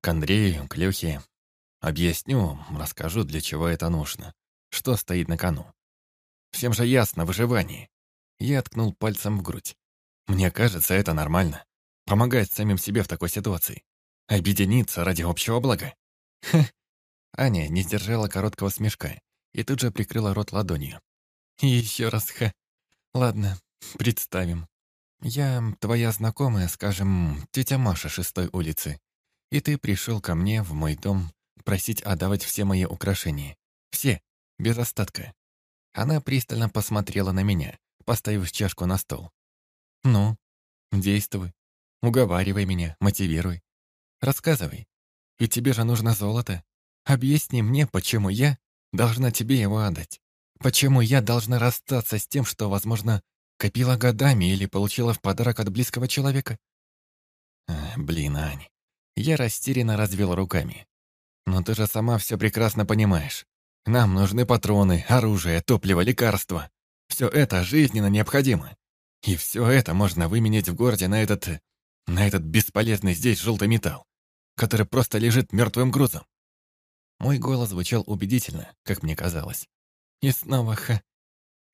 к Андрею, к Лехе. Объясню, расскажу, для чего это нужно. Что стоит на кону. Всем же ясно, выживание. Я ткнул пальцем в грудь. Мне кажется, это нормально. Помогать самим себе в такой ситуации. Объединиться ради общего блага. Ха. Аня не сдержала короткого смешка и тут же прикрыла рот ладонью. еще раз ха. Ладно, представим. Я твоя знакомая, скажем, тетя Маша шестой улицы. И ты пришел ко мне в мой дом просить отдавать все мои украшения. Все, без остатка. Она пристально посмотрела на меня, поставив чашку на стол. «Ну, действуй. Уговаривай меня, мотивируй. Рассказывай. И тебе же нужно золото. Объясни мне, почему я должна тебе его отдать. Почему я должна расстаться с тем, что, возможно, копила годами или получила в подарок от близкого человека?» «Блин, Ань». Я растерянно развел руками. «Но ты же сама все прекрасно понимаешь. Нам нужны патроны, оружие, топливо, лекарства. Все это жизненно необходимо. И все это можно выменять в городе на этот... на этот бесполезный здесь желтый металл, который просто лежит мертвым грузом. Мой голос звучал убедительно, как мне казалось. И снова ха.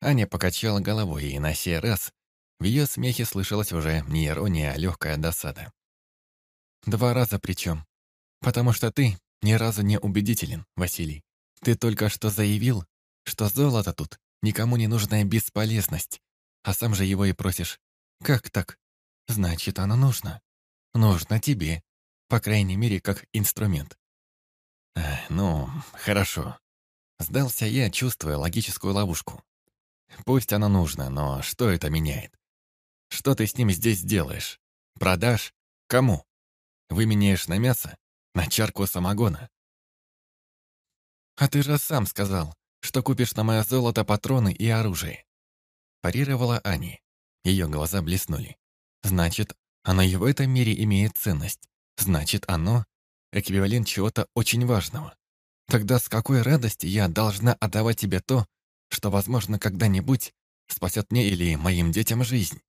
Аня покачала головой, и на сей раз в ее смехе слышалась уже не ирония, а легкая досада. Два раза причем. Потому что ты ни разу не убедителен, Василий. Ты только что заявил, что золото тут никому не нужная бесполезность, а сам же его и просишь. Как так? Значит, оно нужно. Нужно тебе. По крайней мере, как инструмент. ну, хорошо. Сдался я, чувствуя логическую ловушку. Пусть оно нужно, но что это меняет? Что ты с ним здесь делаешь? Продашь? Кому? Выменяешь на мясо? На чарку самогона? «А ты же сам сказал, что купишь на мое золото патроны и оружие». Парировала Ани. Ее глаза блеснули. «Значит, оно и в этом мире имеет ценность. Значит, оно — эквивалент чего-то очень важного. Тогда с какой радости я должна отдавать тебе то, что, возможно, когда-нибудь спасет мне или моим детям жизнь?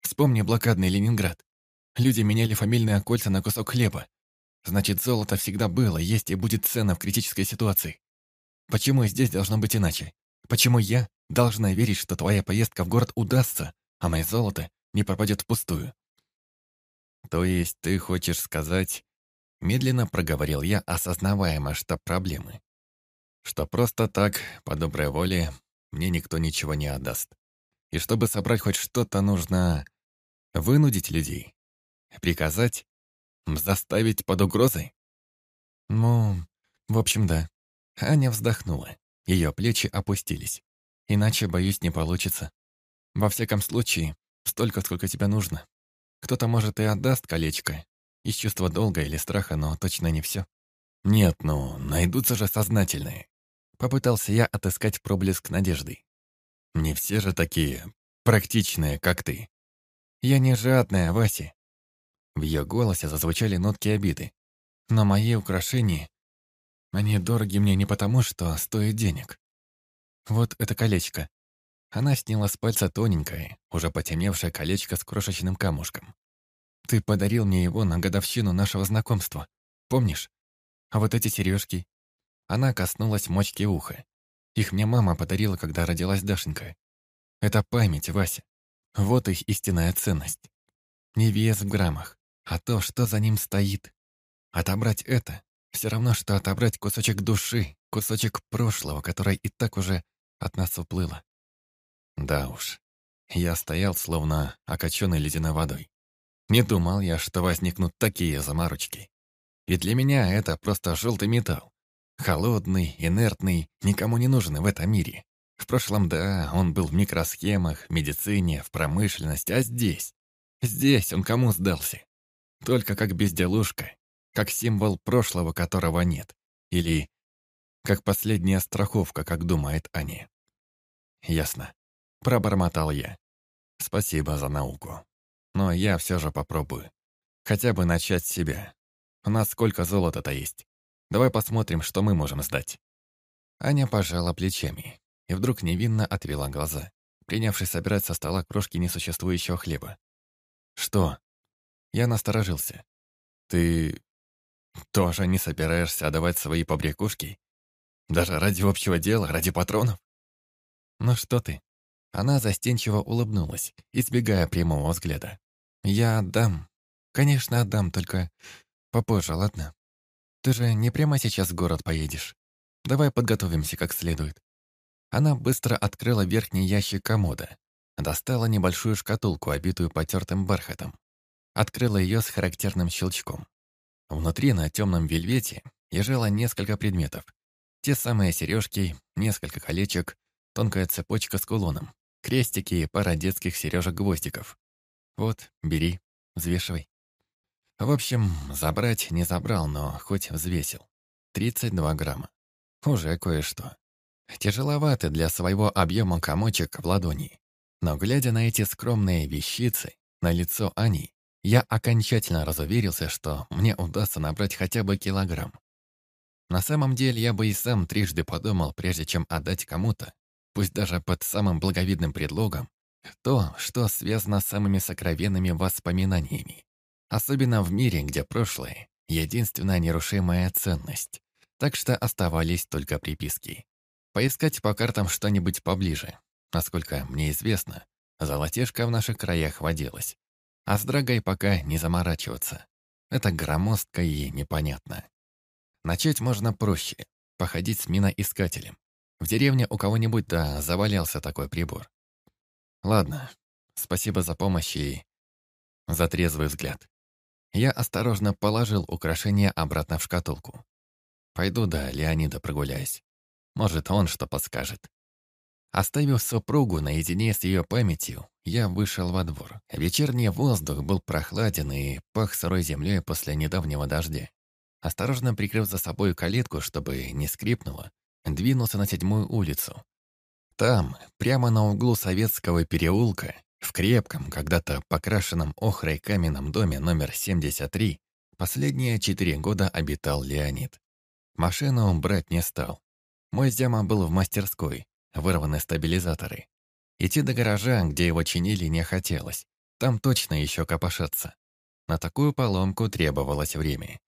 Вспомни блокадный Ленинград. Люди меняли фамильные кольца на кусок хлеба, Значит, золото всегда было, есть и будет ценно в критической ситуации. Почему здесь должно быть иначе? Почему я должна верить, что твоя поездка в город удастся, а мое золото не пропадет впустую? То есть ты хочешь сказать... Медленно проговорил я, осознавая масштаб проблемы. Что просто так, по доброй воле, мне никто ничего не отдаст. И чтобы собрать хоть что-то, нужно вынудить людей. Приказать, Заставить под угрозой? Ну, в общем, да. Аня вздохнула. Ее плечи опустились. Иначе, боюсь, не получится. Во всяком случае, столько, сколько тебе нужно. Кто-то, может, и отдаст колечко. Из чувства долга или страха, но точно не все. Нет, ну, найдутся же сознательные. Попытался я отыскать проблеск надежды. Не все же такие практичные, как ты. Я не жадная, Вася. В ее голосе зазвучали нотки обиды. Но мои украшения, они дороги мне не потому, что стоят денег. Вот это колечко. Она сняла с пальца тоненькое, уже потемневшее колечко с крошечным камушком. Ты подарил мне его на годовщину нашего знакомства. Помнишь? А вот эти сережки. Она коснулась мочки уха. Их мне мама подарила, когда родилась Дашенька. Это память, Вася. Вот их истинная ценность. Не вес в граммах, а то, что за ним стоит. Отобрать это — все равно, что отобрать кусочек души, кусочек прошлого, который и так уже от нас уплыло. Да уж, я стоял, словно окоченный ледяной водой. Не думал я, что возникнут такие заморочки. И для меня это просто желтый металл. Холодный, инертный, никому не нужен в этом мире. В прошлом, да, он был в микросхемах, медицине, в промышленности, а здесь? Здесь он кому сдался? Только как безделушка, как символ прошлого, которого нет. Или как последняя страховка, как думает Аня. Ясно. Пробормотал я. Спасибо за науку. Но я все же попробую. Хотя бы начать с себя. У нас сколько золота-то есть. Давай посмотрим, что мы можем сдать. Аня пожала плечами и вдруг невинно отвела глаза, принявшись собирать со стола крошки несуществующего хлеба. «Что?» Я насторожился. «Ты... Тоже не собираешься отдавать свои побрякушки? Даже ради общего дела, ради патронов? Ну что ты? Она застенчиво улыбнулась, избегая прямого взгляда. Я отдам. Конечно, отдам, только попозже, ладно? Ты же не прямо сейчас в город поедешь. Давай подготовимся как следует. Она быстро открыла верхний ящик комода, достала небольшую шкатулку, обитую потертым бархатом. Открыла ее с характерным щелчком. Внутри на темном вельвете лежало несколько предметов. Те самые сережки, несколько колечек, тонкая цепочка с кулоном, крестики и пара детских сережек-гвоздиков. Вот, бери, взвешивай. В общем, забрать не забрал, но хоть взвесил. 32 грамма. Уже кое-что. Тяжеловато для своего объема комочек в ладони. Но глядя на эти скромные вещицы, на лицо Ани, я окончательно разуверился, что мне удастся набрать хотя бы килограмм. На самом деле я бы и сам трижды подумал, прежде чем отдать кому-то, пусть даже под самым благовидным предлогом, то, что связано с самыми сокровенными воспоминаниями. Особенно в мире, где прошлое — единственная нерушимая ценность. Так что оставались только приписки. Поискать по картам что-нибудь поближе. Насколько мне известно, золотишко в наших краях водилось. А с драгой пока не заморачиваться. Это громоздко и непонятно. Начать можно проще. Походить с миноискателем. В деревне у кого-нибудь, да, завалялся такой прибор. Ладно, спасибо за помощь и за трезвый взгляд. Я осторожно положил украшение обратно в шкатулку. Пойду до Леонида прогуляюсь. Может, он что подскажет. Оставив супругу наедине с ее памятью, я вышел во двор. Вечерний воздух был прохладен и пах сырой землей после недавнего дождя. Осторожно прикрыв за собой калитку, чтобы не скрипнуло, двинулся на седьмую улицу. Там, прямо на углу Советского переулка, в крепком, когда-то покрашенном охрой каменном доме номер 73, последние четыре года обитал Леонид. Машину он брать не стал. Мой зяма был в мастерской, вырваны стабилизаторы. Идти до гаража, где его чинили, не хотелось. Там точно еще копошаться. На такую поломку требовалось время.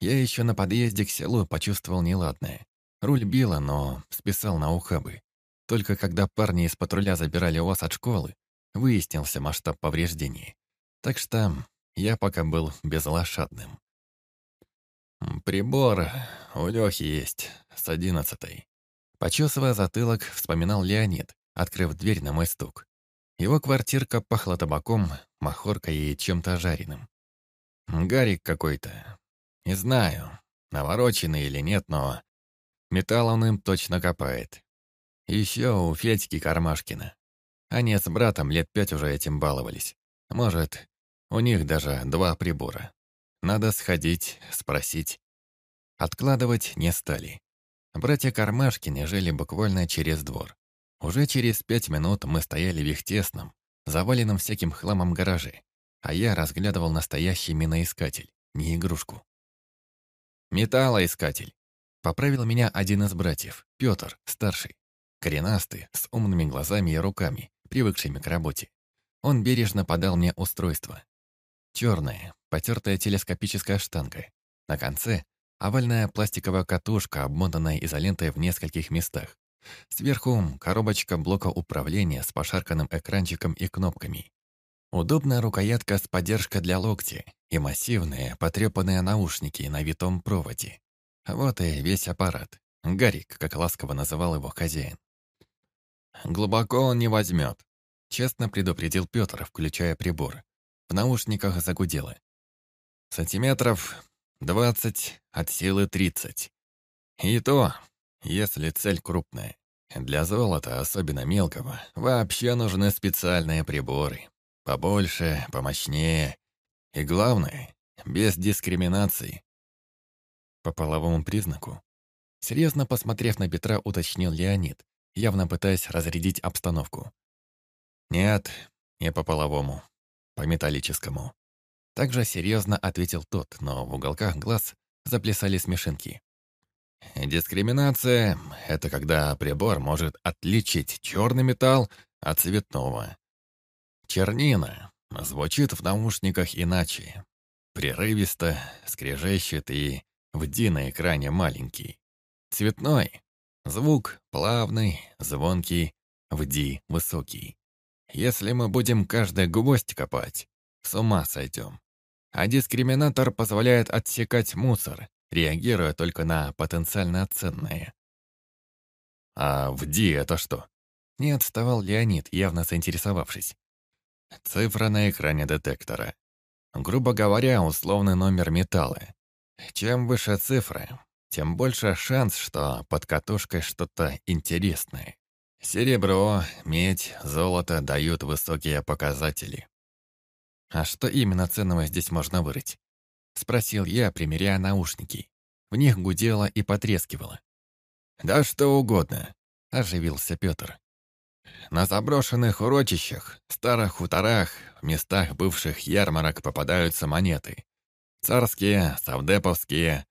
Я еще на подъезде к селу почувствовал неладное. Руль било, но списал на ухабы. Только когда парни из патруля забирали УАЗ от школы, выяснился масштаб повреждений. Так что я пока был безлошадным. «Прибор у Лёхи есть, с одиннадцатой». Почесывая затылок, вспоминал Леонид, открыв дверь на мой стук. Его квартирка пахла табаком, махоркой и чем-то жареным. Гарик какой-то. Не знаю, навороченный или нет, но металл он им точно копает. Еще у Федьки Кармашкина. Они с братом лет пять уже этим баловались. Может, у них даже два прибора. Надо сходить, спросить. Откладывать не стали. Братья Кармашкины жили буквально через двор. Уже через пять минут мы стояли в их тесном, заваленном всяким хламом гараже, а я разглядывал настоящий миноискатель, не игрушку. «Металлоискатель», — поправил меня один из братьев, Петр, старший, коренастый, с умными глазами и руками, привыкшими к работе. Он бережно подал мне устройство. Черное, потертая телескопическая штанга. На конце — овальная пластиковая катушка, обмотанная изолентой в нескольких местах. Сверху — коробочка блока управления с пошарканным экранчиком и кнопками. Удобная рукоятка с поддержкой для локтя и массивные, потрепанные наушники на витом проводе. Вот и весь аппарат. Гарик, как ласково называл его хозяин. «Глубоко он не возьмет», — честно предупредил Петр, включая прибор. В наушниках загудело. Сантиметров двадцать от силы тридцать. И то, если цель крупная. Для золота, особенно мелкого, вообще нужны специальные приборы. Побольше, помощнее. И главное, без дискриминации. По половому признаку. Серьезно посмотрев на Петра, уточнил Леонид, явно пытаясь разрядить обстановку. «Нет, не по половому, по металлическому. Также серьезно ответил тот, но в уголках глаз заплясали смешинки. Дискриминация — это когда прибор может отличить черный металл от цветного. Чернина звучит в наушниках иначе. Прерывисто, скрежещет и в на экране маленький. Цветной. Звук плавный, звонкий, в D высокий. Если мы будем каждый гвоздь копать, с ума сойдем. А дискриминатор позволяет отсекать мусор, реагируя только на потенциально ценное. А в D это что? Не отставал Леонид, явно заинтересовавшись. Цифра на экране детектора. Грубо говоря, условный номер металла. Чем выше цифры, тем больше шанс, что под катушкой что-то интересное. Серебро, медь, золото дают высокие показатели. «А что именно ценного здесь можно вырыть?» — спросил я, примеряя наушники. В них гудело и потрескивало. «Да что угодно», — оживился Петр. На заброшенных урочищах, старых хуторах, в местах бывших ярмарок попадаются монеты. Царские, савдеповские,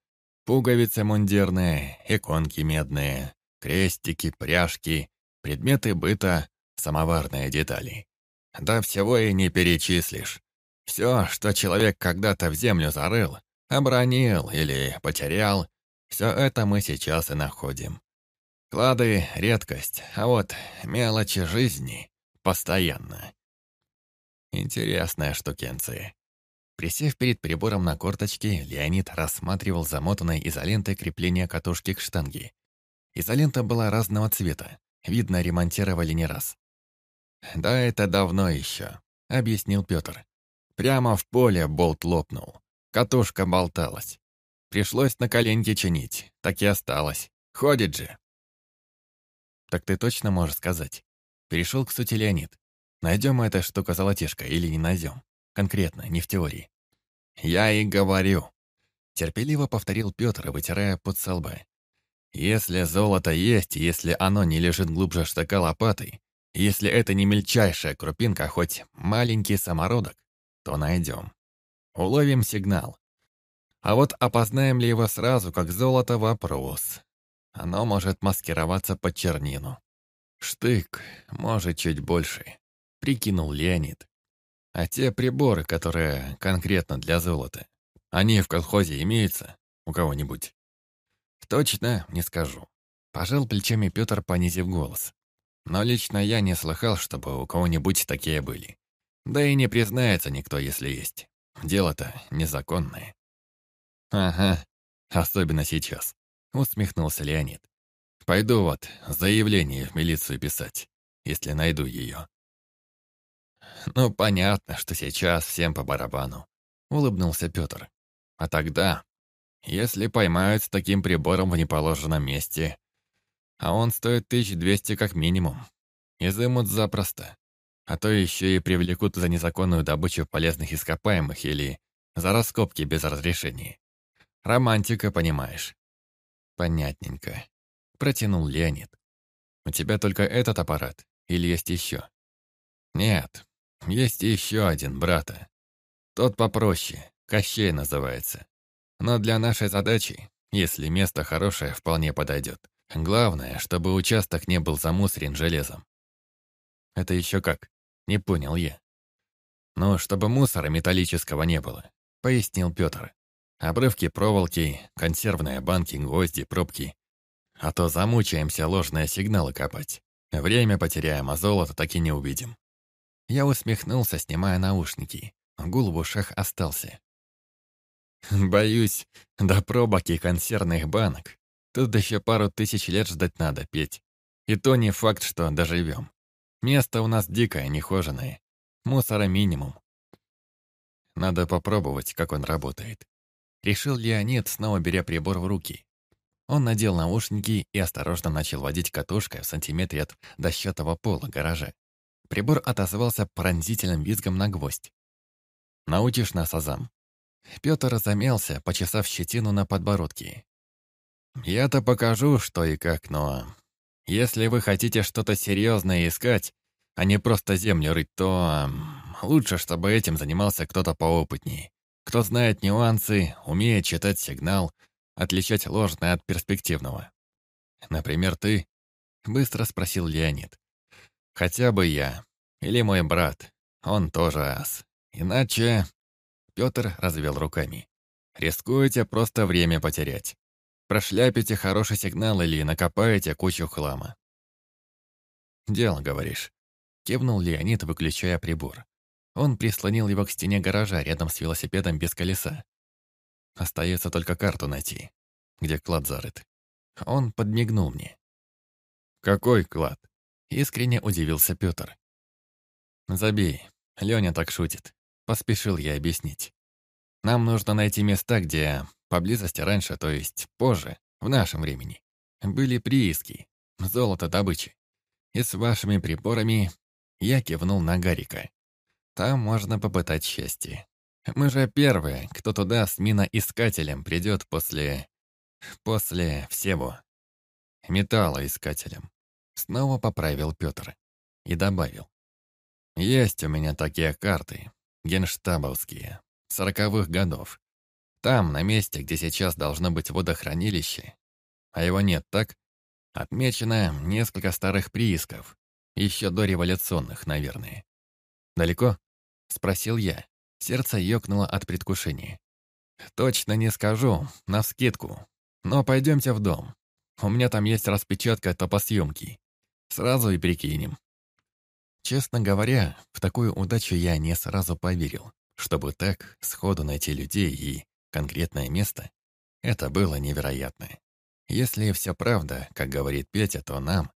пуговицы мундирные, иконки медные, крестики, пряжки, предметы быта, самоварные детали. Да всего и не перечислишь. Все, что человек когда-то в землю зарыл, обронил или потерял, все это мы сейчас и находим. Клады — редкость, а вот мелочи жизни — постоянно. Интересная штукенция. Присев перед прибором на корточке, Леонид рассматривал замотанной изолентой крепление катушки к штанге. Изолента была разного цвета, видно, ремонтировали не раз. «Да это давно еще», — объяснил Петр. Прямо в поле болт лопнул. Катушка болталась. Пришлось на коленке чинить, так и осталось. Ходит же. «Так ты точно можешь сказать?» Перешел к сути Леонид. «Найдем эта штука-золотишко или не найдем? Конкретно, не в теории». «Я и говорю», — терпеливо повторил Петр, вытирая под со «Если золото есть, если оно не лежит глубже штыка лопатой, если это не мельчайшая крупинка, хоть маленький самородок, то найдем. Уловим сигнал. А вот опознаем ли его сразу, как золото, вопрос. Оно может маскироваться под чернину. Штык, может, чуть больше, прикинул Леонид. А те приборы, которые конкретно для золота, они в колхозе имеются у кого-нибудь? Точно не скажу. Пожал плечами Петр, понизив голос. Но лично я не слыхал, чтобы у кого-нибудь такие были. Да и не признается никто, если есть. Дело-то незаконное. Ага, особенно сейчас. Усмехнулся Леонид. «Пойду вот заявление в милицию писать, если найду ее». «Ну, понятно, что сейчас всем по барабану», — улыбнулся Петр. «А тогда, если поймают с таким прибором в неположенном месте, а он стоит 1200 как минимум, изымут запросто, а то еще и привлекут за незаконную добычу полезных ископаемых или за раскопки без разрешения. Романтика, понимаешь. «Понятненько», — протянул Леонид. «У тебя только этот аппарат или есть еще?» «Нет, есть еще один, брата. Тот попроще, Кощей называется. Но для нашей задачи, если место хорошее, вполне подойдет. Главное, чтобы участок не был замусорен железом». «Это еще как?» Не понял я. «Ну, чтобы мусора металлического не было», — пояснил Петр. Обрывки проволоки, консервные банки, гвозди, пробки. А то замучаемся ложные сигналы копать. Время потеряем, а золото так и не увидим. Я усмехнулся, снимая наушники. Гул в ушах остался. Боюсь, до пробок и консервных банок. Тут еще пару тысяч лет ждать надо, Петь. И то не факт, что доживем. Место у нас дикое, нехоженное. Мусора минимум. Надо попробовать, как он работает. Решил Леонид, снова беря прибор в руки. Он надел наушники и осторожно начал водить катушкой в сантиметре от дощатого пола гаража. Прибор отозвался пронзительным визгом на гвоздь. «Научишь нас, Азам?» Петр замялся, почесав щетину на подбородке. «Я-то покажу, что и как, но... Если вы хотите что-то серьезное искать, а не просто землю рыть, то... Лучше, чтобы этим занимался кто-то поопытнее. Кто знает нюансы, умеет читать сигнал, отличать ложное от перспективного. Например, ты? Быстро спросил Леонид. Хотя бы я. Или мой брат. Он тоже ас. Иначе... Петр развел руками. Рискуете просто время потерять. Прошляпите хороший сигнал или накопаете кучу хлама. «Дело, говоришь», — кивнул Леонид, выключая прибор. Он прислонил его к стене гаража рядом с велосипедом без колеса. Остается только карту найти, где клад зарыт. Он подмигнул мне. «Какой клад?» — искренне удивился Пётр. «Забей, Лёня так шутит», — поспешил я объяснить. «Нам нужно найти места, где поблизости раньше, то есть позже, в нашем времени, были прииски, золото добычи. И с вашими приборами я кивнул на Гарика. Там можно попытать счастье. Мы же первые, кто туда с миноискателем придет после... после всего. Металлоискателем. Снова поправил Петр. И добавил. Есть у меня такие карты, генштабовские, сороковых годов. Там, на месте, где сейчас должно быть водохранилище, а его нет, так? Отмечено несколько старых приисков, еще до революционных, наверное. «Далеко?» — спросил я. Сердце ёкнуло от предвкушения. «Точно не скажу, навскидку. Но пойдемте в дом. У меня там есть распечатка топосъемки. Сразу и прикинем». Честно говоря, в такую удачу я не сразу поверил. Чтобы так сходу найти людей и конкретное место, это было невероятно. Если все правда, как говорит Петя, то нам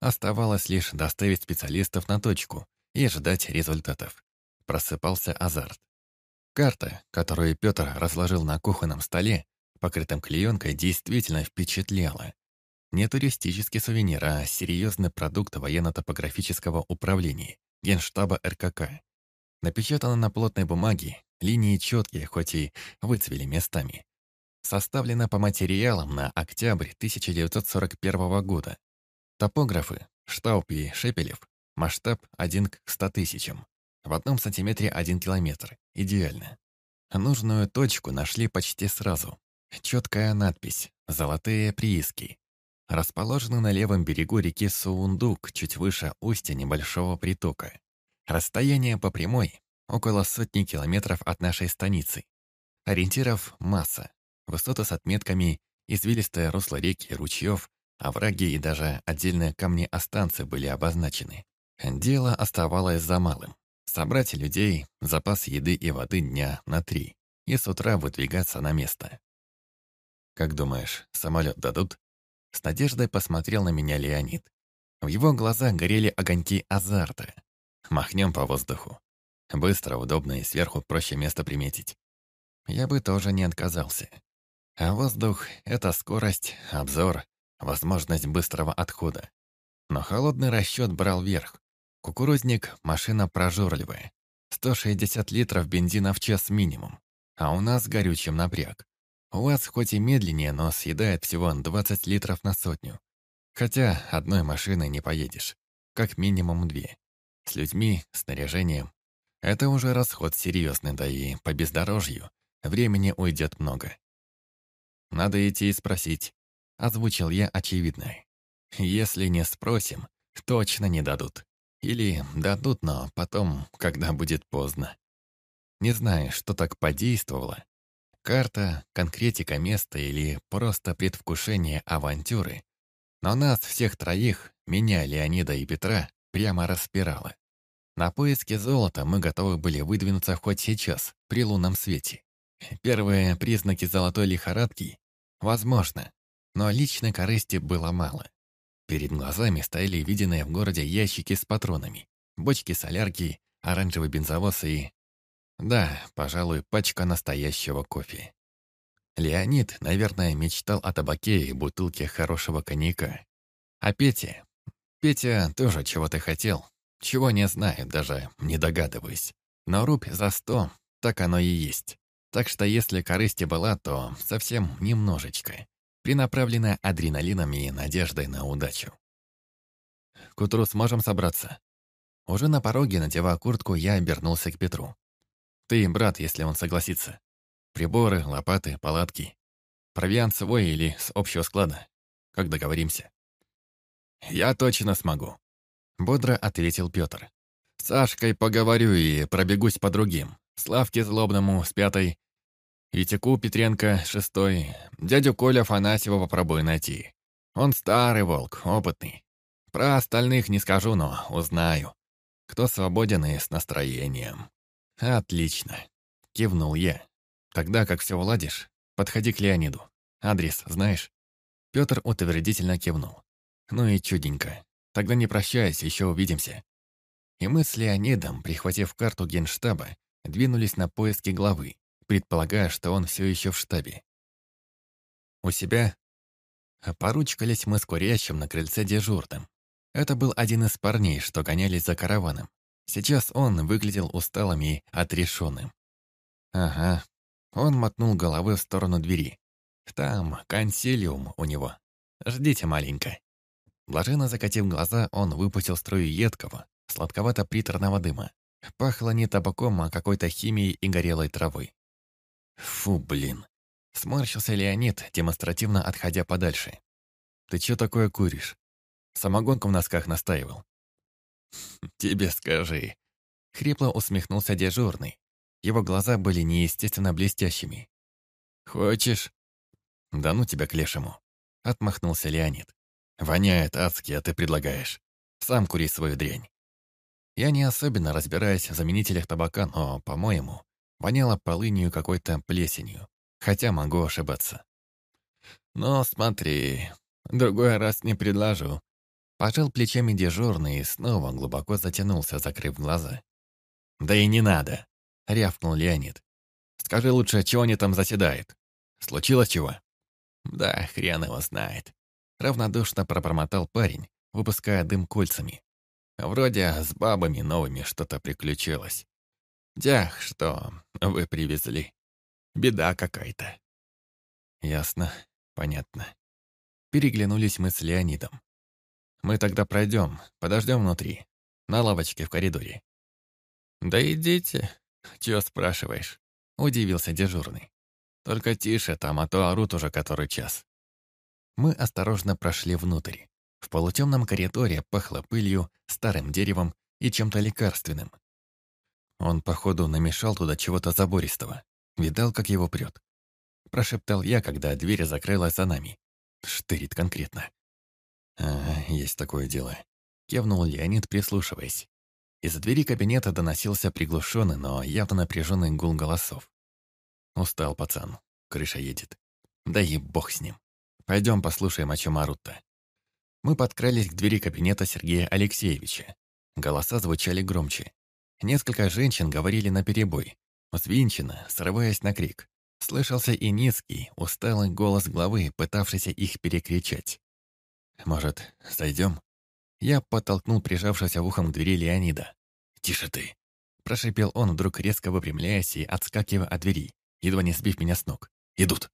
оставалось лишь доставить специалистов на точку и ждать результатов. Просыпался азарт. Карта, которую Петр разложил на кухонном столе, покрытым клеенкой, действительно впечатляла. Не туристический сувенир, а серьезный продукт военно-топографического управления, генштаба РКК. Напечатано на плотной бумаге, линии четкие, хоть и выцвели местами. Составлено по материалам на октябрь 1941 года. Топографы Штауп и Шепелев. Масштаб 1 к 100 тысячам. В одном сантиметре 1 километр. Идеально. Нужную точку нашли почти сразу. Четкая надпись «Золотые прииски». Расположены на левом берегу реки Суундук, чуть выше устья небольшого притока. Расстояние по прямой – около сотни километров от нашей станицы. Ориентиров – масса. Высоты с отметками, извилистое русло реки, ручьев, овраги и даже отдельные камни останцы были обозначены. Дело оставалось за малым. Собрать людей, запас еды и воды дня на три и с утра выдвигаться на место. «Как думаешь, самолет дадут?» С надеждой посмотрел на меня Леонид. В его глазах горели огоньки азарта. Махнем по воздуху. Быстро, удобно и сверху проще место приметить. Я бы тоже не отказался. А воздух — это скорость, обзор, возможность быстрого отхода. Но холодный расчет брал верх. Кукурузник — машина прожорливая. 160 литров бензина в час минимум. А у нас горючим напряг. У вас хоть и медленнее, но съедает всего 20 литров на сотню. Хотя одной машиной не поедешь. Как минимум две. С людьми, снаряжением. Это уже расход серьезный, да и по бездорожью. Времени уйдет много. Надо идти и спросить. Озвучил я очевидное. Если не спросим, точно не дадут. Или дадут, но потом, когда будет поздно. Не знаю, что так подействовало, Карта, конкретика места или просто предвкушение авантюры. Но нас всех троих, меня, Леонида и Петра, прямо распирало. На поиски золота мы готовы были выдвинуться хоть сейчас, при лунном свете. Первые признаки золотой лихорадки — возможно, но личной корысти было мало. Перед глазами стояли виденные в городе ящики с патронами, бочки солярки, оранжевый бензовоз и да, пожалуй, пачка настоящего кофе. Леонид, наверное, мечтал о табаке и бутылке хорошего коньяка. А Петя? Петя тоже чего-то хотел. Чего не знаю, даже не догадываюсь. Но рубь за сто, так оно и есть. Так что если корысти была, то совсем немножечко, принаправленная адреналином и надеждой на удачу. К утру сможем собраться. Уже на пороге, надевая куртку, я обернулся к Петру. Ты, брат, если он согласится. Приборы, лопаты, палатки. Провиант свой или с общего склада. Как договоримся. Я точно смогу. Бодро ответил Петр. С Сашкой поговорю и пробегусь по другим. Славке Злобному с пятой. Витяку Петренко, шестой. Дядю Коля Афанасьева попробую найти. Он старый волк, опытный. Про остальных не скажу, но узнаю. Кто свободен и с настроением. Отлично. Кивнул я. Тогда, как все уладишь, подходи к Леониду. Адрес знаешь? Петр утвердительно кивнул. Ну и чуденько. Тогда не прощаясь, еще увидимся. И мы с Леонидом, прихватив карту генштаба, двинулись на поиски главы, предполагая, что он все еще в штабе. У себя поручкались мы с курящим на крыльце дежурным. Это был один из парней, что гонялись за караваном. Сейчас он выглядел усталым и отрешенным. Ага, он мотнул головой в сторону двери. Там консилиум у него. Ждите маленько. Блаженно закатив глаза, он выпустил струю едкого, сладковато-приторного дыма. Пахло не табаком, а какой-то химией и горелой травой. Фу, блин. Сморщился Леонид, демонстративно отходя подальше. «Ты чё такое куришь?» Самогонку в носках настаивал. «Тебе скажи». Хрипло усмехнулся дежурный. Его глаза были неестественно блестящими. «Хочешь?» «Да ну тебя к лешему», — отмахнулся Леонид. «Воняет адски, а ты предлагаешь. Сам кури свою дрянь». Я не особенно разбираюсь в заменителях табака, но, по-моему, воняло полынью какой-то плесенью, хотя могу ошибаться. «Но смотри, другой раз не предложу». Пожал плечами дежурный и снова глубоко затянулся, закрыв глаза. «Да и не надо», — рявкнул Леонид. «Скажи лучше, чего они там заседают? Случилось чего?» «Да, хрен его знает», — равнодушно пробормотал парень, выпуская дым кольцами. «Вроде с бабами новыми что-то приключилось. Дях, что вы привезли. Беда какая-то». «Ясно, понятно». Переглянулись мы с Леонидом. Мы тогда пройдем, подождем внутри, на лавочке в коридоре». «Да идите, чего спрашиваешь?» — удивился дежурный. «Только тише там, а то орут уже который час». Мы осторожно прошли внутрь. В полутемном коридоре пахло пылью, старым деревом и чем-то лекарственным. Он, походу, намешал туда чего-то забористого. Видал, как его прет. Прошептал я, когда дверь закрылась за нами. Штырит конкретно. «А, есть такое дело», — кивнул Леонид, прислушиваясь. Из-за двери кабинета доносился приглушенный, но явно напряженный гул голосов. Устал пацан, крыша едет. Да и бог с ним. Пойдем послушаем, о чем орут-то. Мы подкрались к двери кабинета Сергея Алексеевича. Голоса звучали громче. Несколько женщин говорили наперебой, взвинченно, срываясь на крик. Слышался и низкий, усталый голос главы, пытавшийся их перекричать. «Может, зайдем?» Я подтолкнул прижавшегося в ухом к двери Леонида. «Тише ты!» Прошипел он, вдруг резко выпрямляясь и отскакивая от двери, едва не сбив меня с ног. «Идут!»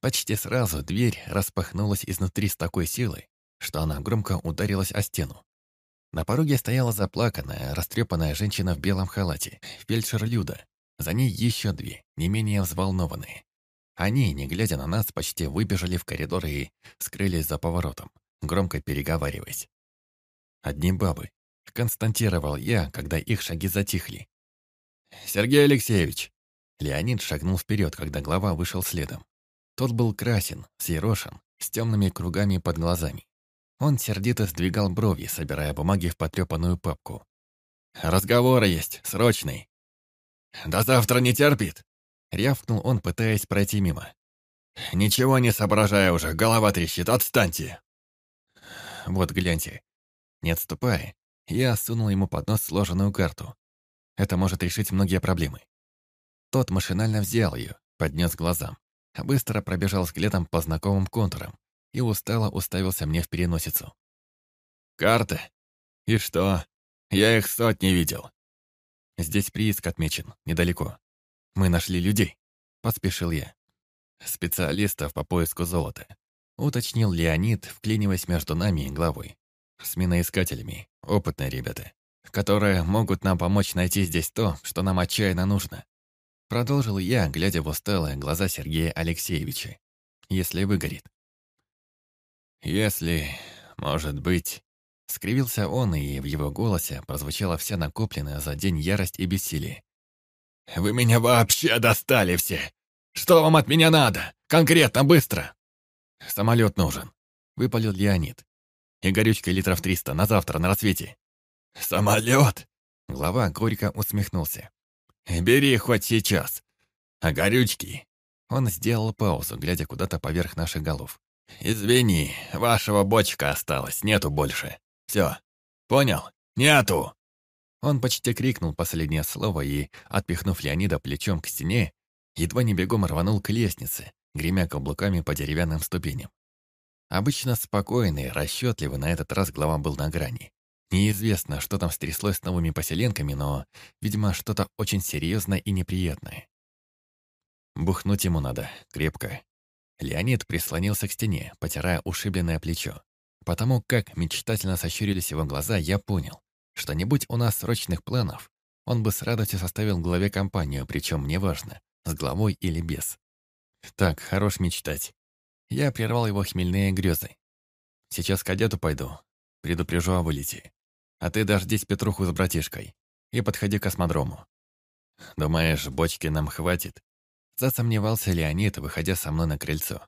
Почти сразу дверь распахнулась изнутри с такой силой, что она громко ударилась о стену. На пороге стояла заплаканная, растрепанная женщина в белом халате, фельдшер Люда. За ней еще две, не менее взволнованные. Они, не глядя на нас, почти выбежали в коридор и скрылись за поворотом, громко переговариваясь. «Одни бабы», — константировал я, когда их шаги затихли. «Сергей Алексеевич!» Леонид шагнул вперед, когда глава вышел следом. Тот был красен, съерошен, с темными кругами под глазами. Он сердито сдвигал брови, собирая бумаги в потрепанную папку. «Разговор есть, срочный!» «До завтра не терпит!» Рявкнул он, пытаясь пройти мимо. «Ничего не соображая уже, голова трещит, отстаньте!» «Вот, гляньте». Не отступая, я сунул ему под нос сложенную карту. Это может решить многие проблемы. Тот машинально взял ее, поднес глазам, быстро пробежал взглядом по знакомым контурам и устало уставился мне в переносицу. «Карты? И что? Я их сотни видел». Здесь прииск отмечен, недалеко. Мы нашли людей», — поспешил я. «Специалистов по поиску золота», — уточнил Леонид, вклиниваясь между нами и главой. «С миноискателями, опытные ребята, которые могут нам помочь найти здесь то, что нам отчаянно нужно». Продолжил я, глядя в усталые глаза Сергея Алексеевича. «Если выгорит». «Если, может быть...» Скривился он, и в его голосе прозвучала вся накопленная за день ярость и бессилие. Вы меня вообще достали все! Что вам от меня надо? Конкретно, быстро!» «Самолет нужен», — выпалил Леонид. «И горючка литров триста на завтра, на рассвете». «Самолет?» Глава горько усмехнулся. «Бери хоть сейчас. А горючки?» Он сделал паузу, глядя куда-то поверх наших голов. «Извини, вашего бочка осталось, нету больше. Все, понял? Нету!» Он почти крикнул последнее слово и, отпихнув Леонида плечом к стене, едва не бегом рванул к лестнице, гремя каблуками по деревянным ступеням. Обычно спокойный, расчетливый, на этот раз глава был на грани. Неизвестно, что там стряслось с новыми поселенками, но, видимо, что-то очень серьезное и неприятное. Бухнуть ему надо, крепко. Леонид прислонился к стене, потирая ушибленное плечо. Потому как мечтательно сощурились его глаза, я понял, что не будь у нас срочных планов, он бы с радостью составил главе компанию, причем неважно, с главой или без. Так, хорош мечтать. Я прервал его хмельные грезы. Сейчас к кадету пойду, предупрежу о вылете. А ты дождись Петруху с братишкой и подходи к космодрому. Думаешь, бочки нам хватит? Засомневался Леонид, выходя со мной на крыльцо.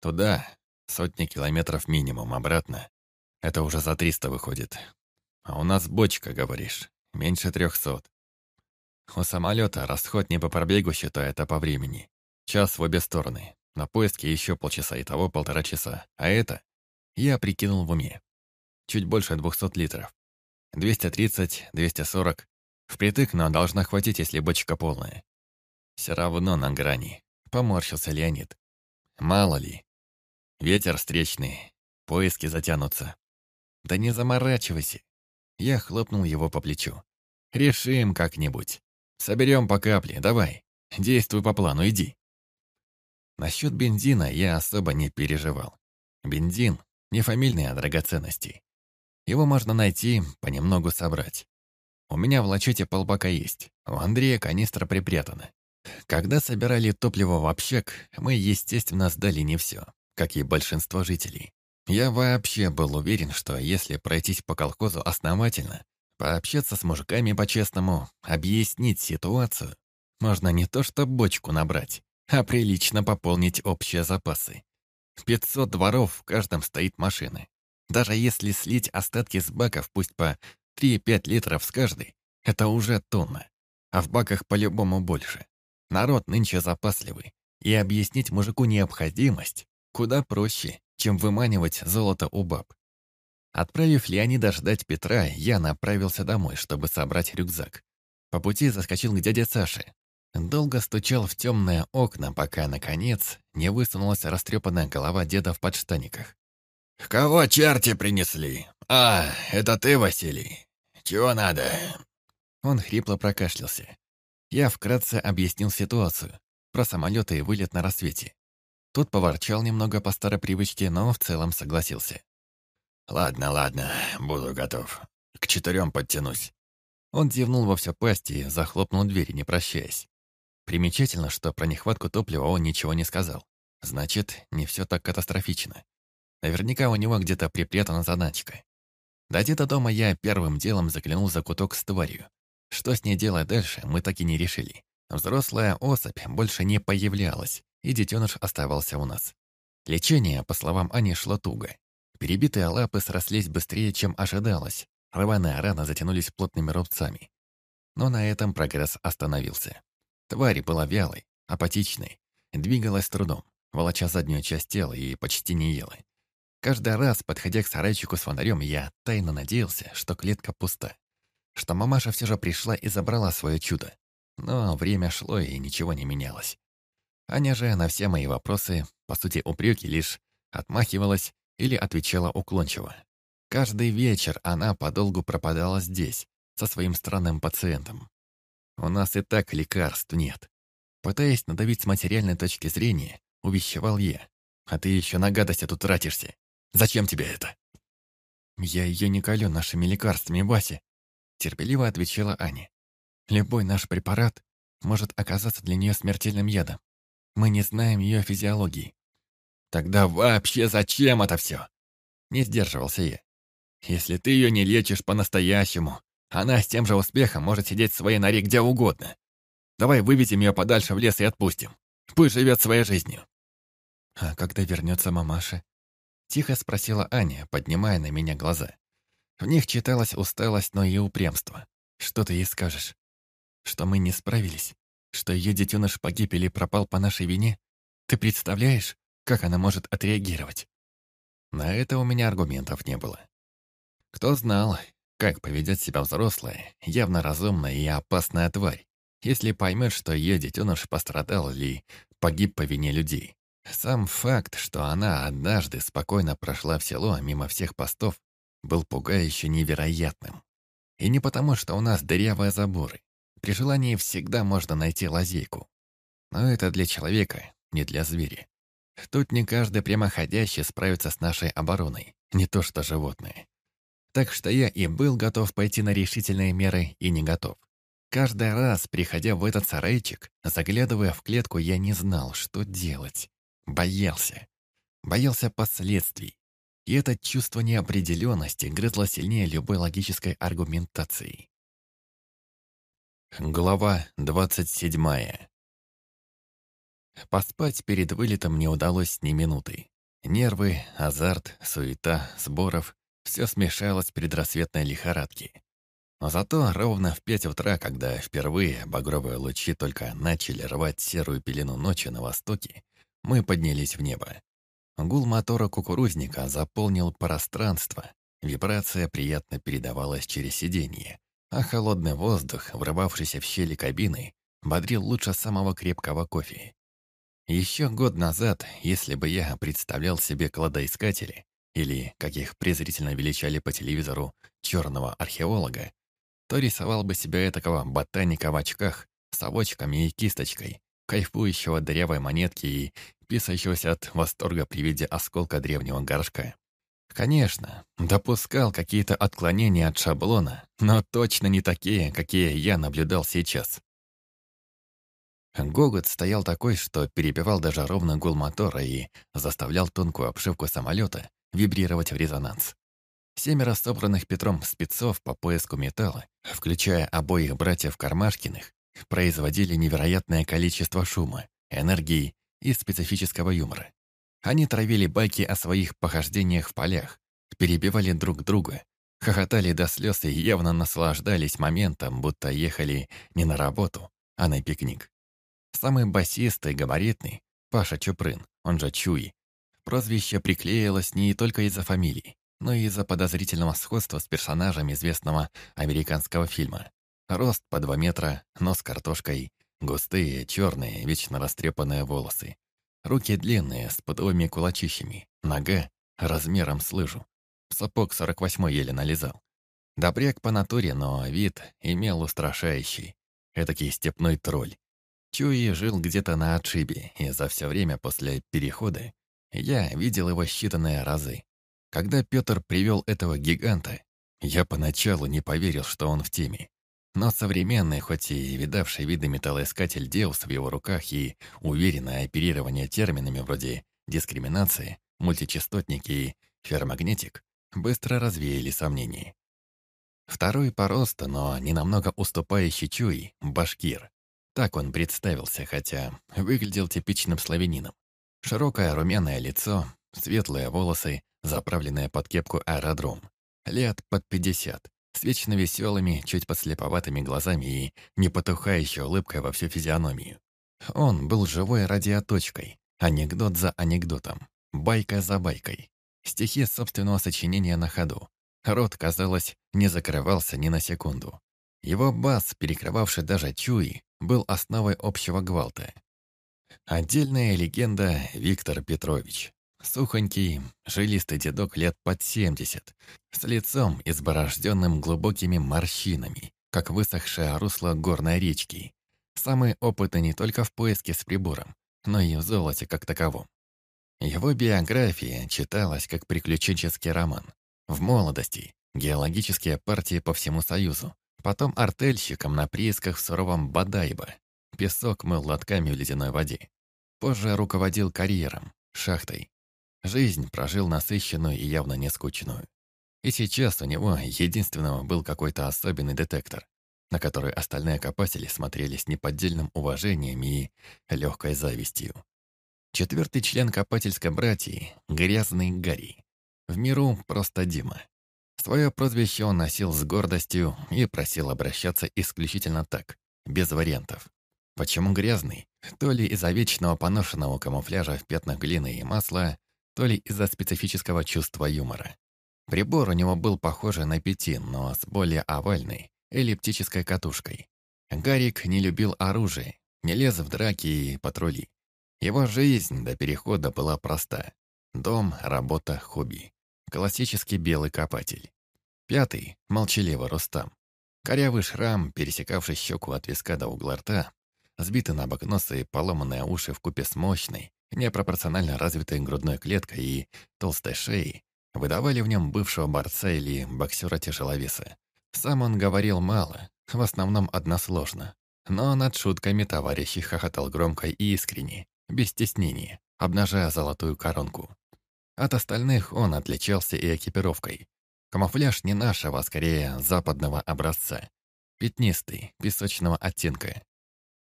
Туда сотни километров минимум, обратно. Это уже за триста выходит. А у нас бочка, говоришь, меньше трехсот. У самолета расход не по пробегу считает, а по времени. Час в обе стороны. На поиске еще полчаса, и того полтора часа. А это я прикинул в уме. Чуть больше двухсот литров. 230, 240. Впритык, но должна хватить, если бочка полная. Все равно на грани. Поморщился Леонид. Мало ли. Ветер встречный. Поиски затянутся. Да не заморачивайся. Я хлопнул его по плечу. Решим как-нибудь. Соберем по капле, давай. Действуй по плану, иди. Насчет бензина я особо не переживал. Бензин — не фамильные драгоценности. Его можно найти, понемногу собрать. У меня в лачете полбака есть, у Андрея канистра припрятана. Когда собирали топливо в общак, мы, естественно, сдали не все, как и большинство жителей. Я вообще был уверен, что если пройтись по колхозу основательно, пообщаться с мужиками по-честному, объяснить ситуацию, можно не то что бочку набрать, а прилично пополнить общие запасы. 500 дворов в каждом стоит машины. Даже если слить остатки с баков, пусть по 3-5 литров с каждой, это уже тонна. А в баках по-любому больше. Народ нынче запасливый, и объяснить мужику необходимость куда проще, чем выманивать золото у баб. Отправив Леонида ждать Петра, я направился домой, чтобы собрать рюкзак. По пути заскочил к дяде Саше. Долго стучал в темные окна, пока, наконец, не высунулась растрепанная голова деда в подштаниках. «Кого черти принесли? А, это ты, Василий? Чего надо?» Он хрипло прокашлялся. Я вкратце объяснил ситуацию. Про самолеты и вылет на рассвете. Тот поворчал немного по старой привычке, но в целом согласился. «Ладно, ладно, буду готов. К четырем подтянусь». Он зевнул во все пасть и захлопнул дверь, не прощаясь. Примечательно, что про нехватку топлива он ничего не сказал. Значит, не все так катастрофично. Наверняка у него где-то припрятана задачка. Дойдя до дома, я первым делом заглянул за куток с тварью. Что с ней делать дальше, мы так и не решили. Взрослая особь больше не появлялась, и детеныш оставался у нас. Лечение, по словам Ани, шло туго. Перебитые лапы срослись быстрее, чем ожидалось. Рваные раны затянулись плотными рубцами. Но на этом прогресс остановился. Тварь была вялой, апатичной, двигалась трудом, волоча заднюю часть тела и почти не ела. Каждый раз, подходя к сарайчику с фонарем, я тайно надеялся, что клетка пуста что мамаша все же пришла и забрала свое чудо. Но время шло, и ничего не менялось. Аня же на все мои вопросы, по сути упреки, лишь отмахивалась или отвечала уклончиво. Каждый вечер она подолгу пропадала здесь, со своим странным пациентом. У нас и так лекарств нет. Пытаясь надавить с материальной точки зрения, увещевал я. А ты еще на гадость тут тратишься. Зачем тебе это? Я ее не колю нашими лекарствами, Вася терпеливо отвечала Аня. Любой наш препарат может оказаться для нее смертельным ядом. Мы не знаем ее физиологии. Тогда вообще зачем это все? Не сдерживался я. Если ты ее не лечишь по-настоящему, она с тем же успехом может сидеть в своей норе где угодно. Давай выведем ее подальше в лес и отпустим. Пусть живет своей жизнью. «А когда вернется мамаша?» Тихо спросила Аня, поднимая на меня глаза. В них читалась усталость, но и упрямство. «Что ты ей скажешь? Что мы не справились? Что ее детеныш погиб или пропал по нашей вине? Ты представляешь, как она может отреагировать?» На это у меня аргументов не было. Кто знал, как поведет себя взрослая, явно разумная и опасная тварь, если поймет, что ее детеныш пострадал или погиб по вине людей. Сам факт, что она однажды спокойно прошла в село мимо всех постов, был пугающе невероятным. И не потому, что у нас дырявые заборы. При желании всегда можно найти лазейку. Но это для человека, не для зверя. Тут не каждый прямоходящий справится с нашей обороной, не то что животные. Так что я и был готов пойти на решительные меры, и не готов. Каждый раз, приходя в этот сарайчик, заглядывая в клетку, я не знал, что делать. Боялся. Боялся последствий. И это чувство неопределенности грызло сильнее любой логической аргументации. Глава двадцать седьмая. Поспать перед вылетом не удалось ни минуты. Нервы, азарт, суета, сборов — все смешалось в предрассветной лихорадке. Но зато ровно в пять утра, когда впервые багровые лучи только начали рвать серую пелену ночи на востоке, мы поднялись в небо. Гул мотора кукурузника заполнил пространство. Вибрация приятно передавалась через сиденье, а холодный воздух, врывавшийся в щели кабины, бодрил лучше самого крепкого кофе. Еще год назад, если бы я представлял себе кладоискателя, или, как их презрительно величали по телевизору, черного археолога, то рисовал бы себя этакого ботаника в очках, с совочками и кисточкой, кайфующего дырявой монетки и писающегося от восторга при виде осколка древнего горшка. Конечно, допускал какие-то отклонения от шаблона, но точно не такие, какие я наблюдал сейчас. Гогот стоял такой, что перебивал даже ровно гул мотора и заставлял тонкую обшивку самолета вибрировать в резонанс. Семеро собранных Петром спецов по поиску металла, включая обоих братьев Кармашкиных, производили невероятное количество шума, энергии и специфического юмора. Они травили байки о своих похождениях в полях, перебивали друг друга, хохотали до слез и явно наслаждались моментом, будто ехали не на работу, а на пикник. Самый басистый, габаритный, Паша Чупрын, он же Чуй, прозвище приклеилось не только из-за фамилии, но и из-за подозрительного сходства с персонажем известного американского фильма. Рост по два метра, нос картошкой, густые, черные, вечно растрепанные волосы. Руки длинные, с пудовыми кулачищами, нога размером с лыжу. Сапог 48 еле налезал. Добряк по натуре, но вид имел устрашающий. Этакий степной тролль. Чуи жил где-то на отшибе, и за все время после перехода я видел его считанные разы. Когда Петр привел этого гиганта, я поначалу не поверил, что он в теме. Но современный, хоть и видавший виды металлоискатель Деус в его руках и уверенное оперирование терминами вроде дискриминации, мультичастотники и ферромагнетик быстро развеяли сомнения. Второй по росту, но не намного уступающий Чуй, Башкир. Так он представился, хотя выглядел типичным славянином. Широкое румяное лицо, светлые волосы, заправленные под кепку аэродром. Лет под пятьдесят, с вечно веселыми, чуть подслеповатыми глазами и непотухающей улыбкой во всю физиономию. Он был живой радиоточкой, анекдот за анекдотом, байка за байкой. Стихи собственного сочинения на ходу. Рот, казалось, не закрывался ни на секунду. Его бас, перекрывавший даже чуи, был основой общего гвалта. Отдельная легенда Виктор Петрович. Сухонький, жилистый дедок лет под семьдесят, с лицом, изборожденным глубокими морщинами, как высохшее русло горной речки. Самый опытный не только в поиске с прибором, но и в золоте как таковом. Его биография читалась как приключенческий роман. В молодости — геологические партии по всему Союзу, потом артельщиком на приисках в суровом Бадайбо. Песок мыл лотками в ледяной воде. Позже руководил карьером, шахтой, Жизнь прожил насыщенную и явно не скучную. И сейчас у него единственного был какой-то особенный детектор. на которую остальные копатели смотрели с неподдельным уважением и легкой завистью. Четвертый член копательской братьи — Грязный Гарри. В миру просто Дима. Свое прозвище он носил с гордостью и просил обращаться исключительно так, без вариантов. Почему грязный? То ли из-за вечного поношенного камуфляжа в пятнах глины и масла, то ли из-за специфического чувства юмора. Прибор у него был похожий на пятин, но с более овальной, эллиптической катушкой. Гарик не любил оружие, не лез в драки и патрули. Его жизнь до перехода была проста. Дом, работа, хобби. Классический белый копатель. Пятый — молчаливый Рустам. Корявый шрам, пересекавший щеку от виска до угла рта, сбитый на бок носа и поломанные уши в купе с мощной, непропорционально развитой грудной клеткой и толстой шеей, выдавали в нем бывшего борца или боксера-тяжеловеса. Сам он говорил мало, в основном односложно. Но над шутками товарищей хохотал громко и искренне, без стеснения, обнажая золотую коронку. От остальных он отличался и экипировкой. Камуфляж не нашего, а скорее западного образца. Пятнистый, песочного оттенка.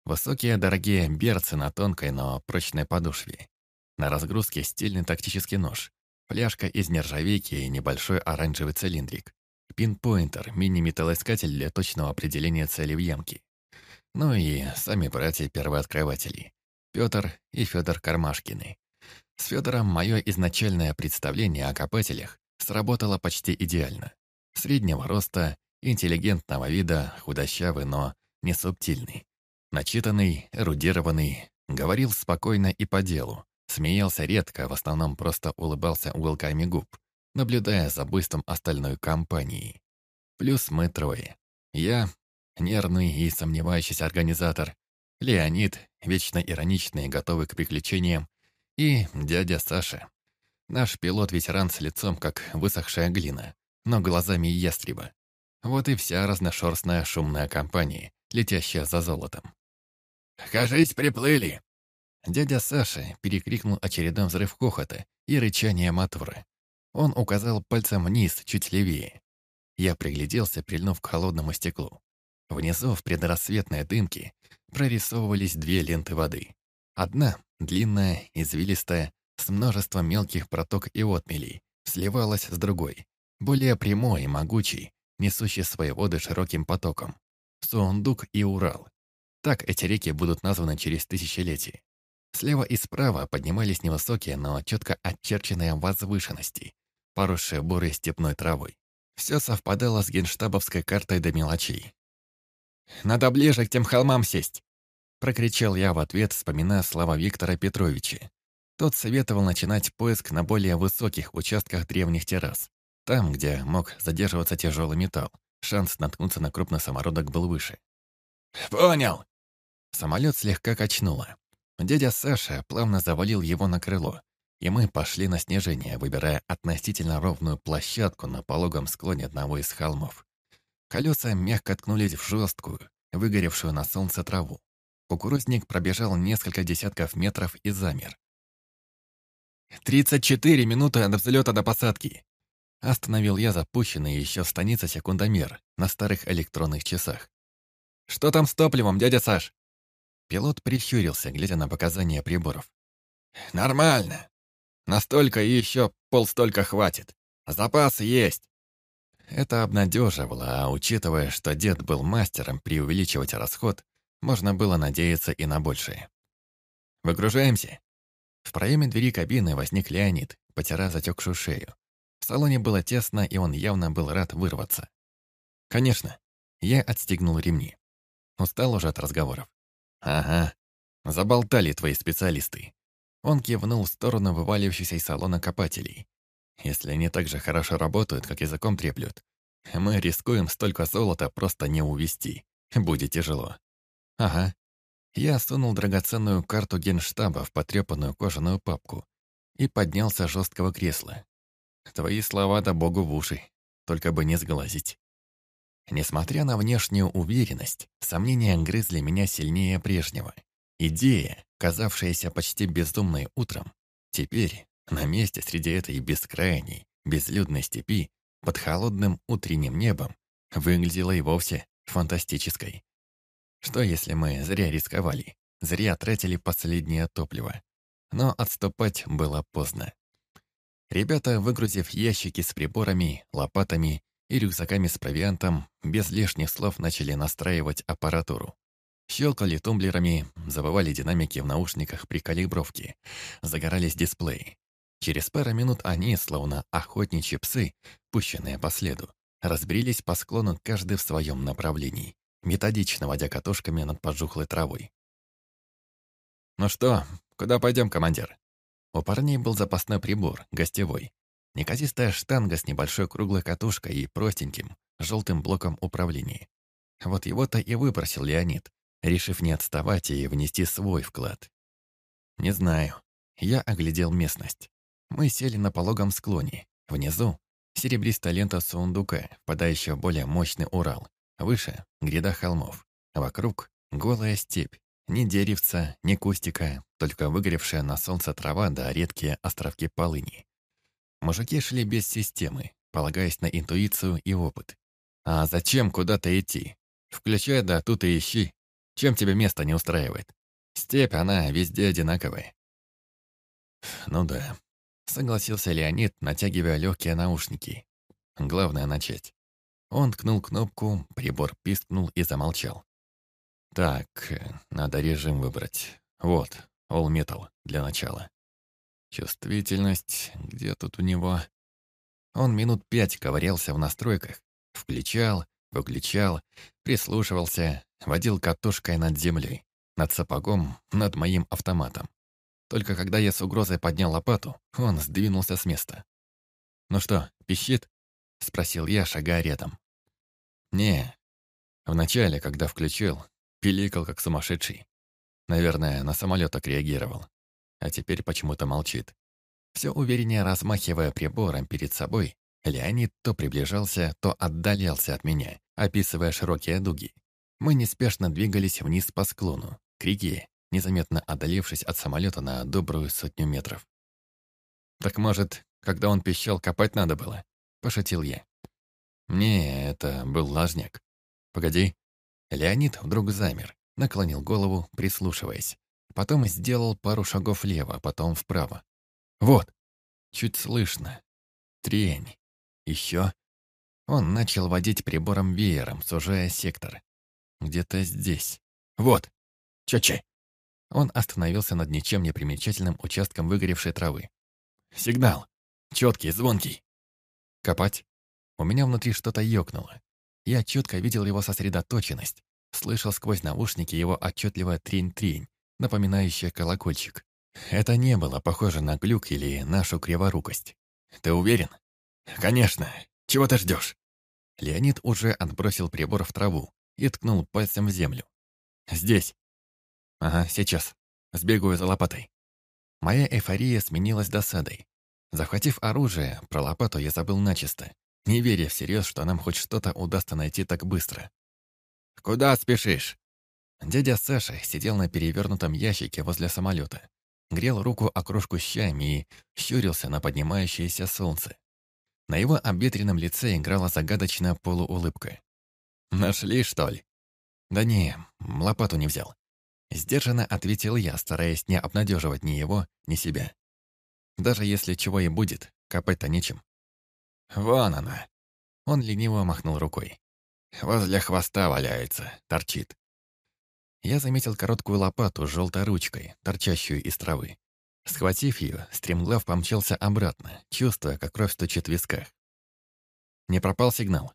Высокие дорогие берцы на тонкой, но прочной подушве. На разгрузке стильный тактический нож. Фляжка из нержавейки и небольшой оранжевый цилиндрик. Пинпоинтер, мини-металлоискатель для точного определения цели в ямке. Ну и сами братья-первооткрыватели. Петр и Федор Кармашкины. С Федором мое изначальное представление о копателях сработало почти идеально. Среднего роста, интеллигентного вида, худощавый, но не субтильный. Начитанный, эрудированный, говорил спокойно и по делу, смеялся редко, в основном просто улыбался уголками губ наблюдая за буйством остальной компании. Плюс мы трое. Я, нервный и сомневающийся организатор, Леонид, вечно ироничный и готовый к приключениям, и дядя Саша. Наш пилот-ветеран с лицом, как высохшая глина, но глазами ястреба. Вот и вся разношерстная шумная компания, летящая за золотом. «Кажись, приплыли!» Дядя Саша перекрикнул очередной взрыв хохота и рычание мотора. Он указал пальцем вниз, чуть левее. Я пригляделся, прильнув к холодному стеклу. Внизу, в предрассветной дымке, прорисовывались две ленты воды. Одна, длинная, извилистая, с множеством мелких проток и отмелей, сливалась с другой, более прямой и могучей, несущей свои воды широким потоком. Суондук и Урал. Так эти реки будут названы через тысячелетия. Слева и справа поднимались невысокие, но четко очерченные возвышенности, поросшая бурой степной травой. Все совпадало с генштабовской картой до мелочей. «Надо ближе к тем холмам сесть!» Прокричал я в ответ, вспоминая слова Виктора Петровича. Тот советовал начинать поиск на более высоких участках древних террас. Там, где мог задерживаться тяжелый металл, шанс наткнуться на крупный самородок был выше. «Понял!» Самолет слегка качнуло. Дядя Саша плавно завалил его на крыло, и мы пошли на снижение, выбирая относительно ровную площадку на пологом склоне одного из холмов. Колеса мягко ткнулись в жесткую, выгоревшую на солнце траву. Кукурузник пробежал несколько десятков метров и замер. «Тридцать четыре минуты от взлета до посадки!» Остановил я запущенный еще в станице секундомер на старых электронных часах. «Что там с топливом, дядя Саш?» Пилот прищурился, глядя на показания приборов. «Нормально. Настолько и еще полстолько хватит. Запас есть. Это обнадеживало, а учитывая, что дед был мастером преувеличивать расход, можно было надеяться и на большее. «Выгружаемся?» В проеме двери кабины возник Леонид, потирая затекшую шею. В салоне было тесно, и он явно был рад вырваться. «Конечно». Я отстегнул ремни. Устал уже от разговоров. «Ага. Заболтали твои специалисты. Он кивнул в сторону вываливающейся из салона копателей. «Если они так же хорошо работают, как языком треплют, мы рискуем столько золота просто не увести. Будет тяжело». «Ага». Я сунул драгоценную карту генштаба в потрепанную кожаную папку и поднялся с жесткого кресла. «Твои слова да богу в уши, только бы не сглазить». Несмотря на внешнюю уверенность, сомнения грызли меня сильнее прежнего. Идея, казавшаяся почти бездумной утром, теперь на месте среди этой бескрайней, безлюдной степи, под холодным утренним небом, выглядела и вовсе фантастической. Что если мы зря рисковали, зря тратили последнее топливо? Но отступать было поздно. Ребята, выгрузив ящики с приборами, лопатами и рюкзаками с провиантом, без лишних слов начали настраивать аппаратуру. Щелкали тумблерами, забывали динамики в наушниках при калибровке, загорались дисплеи. Через пару минут они, словно охотничьи псы, пущенные по следу, разбрелись по склону каждый в своем направлении, методично водя катушками над пожухлой травой. «Ну что, куда пойдем, командир?» У парней был запасной прибор, гостевой. Неказистая штанга с небольшой круглой катушкой и простеньким, желтым блоком управления. Вот его-то и выбросил Леонид, решив не отставать и внести свой вклад. Не знаю. Я оглядел местность. Мы сели на пологом склоне. Внизу — серебристая лента сундука, впадающая в более мощный Урал. Выше — гряда холмов. Вокруг — голая степь. Ни деревца, ни кустика, только выгоревшая на солнце трава да редкие островки полыни. Мужики шли без системы, полагаясь на интуицию и опыт. А зачем куда-то идти? Включай да тут и ищи. Чем тебе место не устраивает? Степь, она везде одинаковая. Ну да, согласился Леонид, натягивая легкие наушники. Главное начать. Он ткнул кнопку, прибор пискнул и замолчал. Так, надо режим выбрать. Вот, All Metal для начала. Чувствительность, где тут у него? Он минут пять ковырялся в настройках. Включал, выключал, прислушивался, водил катушкой над землей, над сапогом, над моим автоматом. Только когда я с угрозой поднял лопату, он сдвинулся с места. «Ну что, пищит?» — спросил я, шагая рядом. «Не. Вначале, когда включил, Пиликал, как сумасшедший. Наверное, на самолет так реагировал. А теперь почему-то молчит. Все увереннее размахивая прибором перед собой, Леонид то приближался, то отдалялся от меня, описывая широкие дуги. Мы неспешно двигались вниз по склону, к реке, незаметно отдалившись от самолета на добрую сотню метров. «Так, может, когда он пищал, копать надо было?» — пошутил я. «Не, это был лажняк. Погоди, Леонид вдруг замер, наклонил голову, прислушиваясь. Потом сделал пару шагов влево, потом вправо. «Вот!» Чуть слышно. Трень. Еще. Он начал водить прибором веером, сужая сектор. Где-то здесь. «Вот! Чё-че!» Он остановился над ничем не примечательным участком выгоревшей травы. «Сигнал! Четкий, звонкий!» «Копать?» У меня внутри что-то ёкнуло. Я четко видел его сосредоточенность, слышал сквозь наушники его отчетливо трень-трень, напоминающее колокольчик. Это не было похоже на глюк или нашу криворукость. «Ты уверен?» «Конечно. Чего ты ждешь?» Леонид уже отбросил прибор в траву и ткнул пальцем в землю. «Здесь». «Ага, сейчас. Сбегаю за лопатой». Моя эйфория сменилась досадой. Захватив оружие, про лопату я забыл начисто не веря всерьез, что нам хоть что-то удастся найти так быстро. «Куда спешишь?» Дядя Саша сидел на перевернутом ящике возле самолета, грел руку о кружку чаем и щурился на поднимающееся солнце. На его обветренном лице играла загадочная полуулыбка. «Нашли, что ли?» «Да не, лопату не взял». Сдержанно ответил я, стараясь не обнадеживать ни его, ни себя. Даже если чего и будет, копать-то нечем. «Вон она!» Он лениво махнул рукой. «Возле хвоста валяется, торчит». Я заметил короткую лопату с желтой ручкой, торчащую из травы. Схватив ее, стремглав помчался обратно, чувствуя, как кровь стучит в висках. Не пропал сигнал.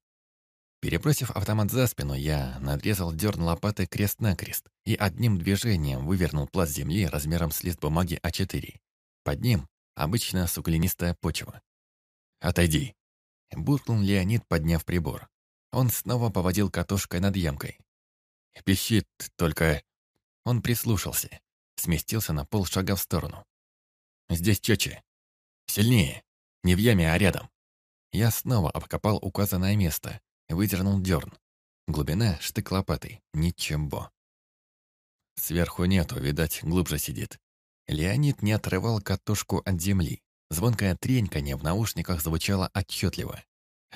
Перебросив автомат за спину, я надрезал дерн лопаты крест-накрест и одним движением вывернул пласт земли размером с лист бумаги А4. Под ним обычная суглинистая почва. «Отойди!» Буркнул Леонид, подняв прибор. Он снова поводил катушкой над ямкой. Пищит, только... Он прислушался. Сместился на полшага в сторону. Здесь чёче. Сильнее. Не в яме, а рядом. Я снова обкопал указанное место. Выдернул дерн. Глубина штык лопатой. Ничего. Сверху нету, видать, глубже сидит. Леонид не отрывал катушку от земли. Звонкое треньканье в наушниках звучало отчетливо.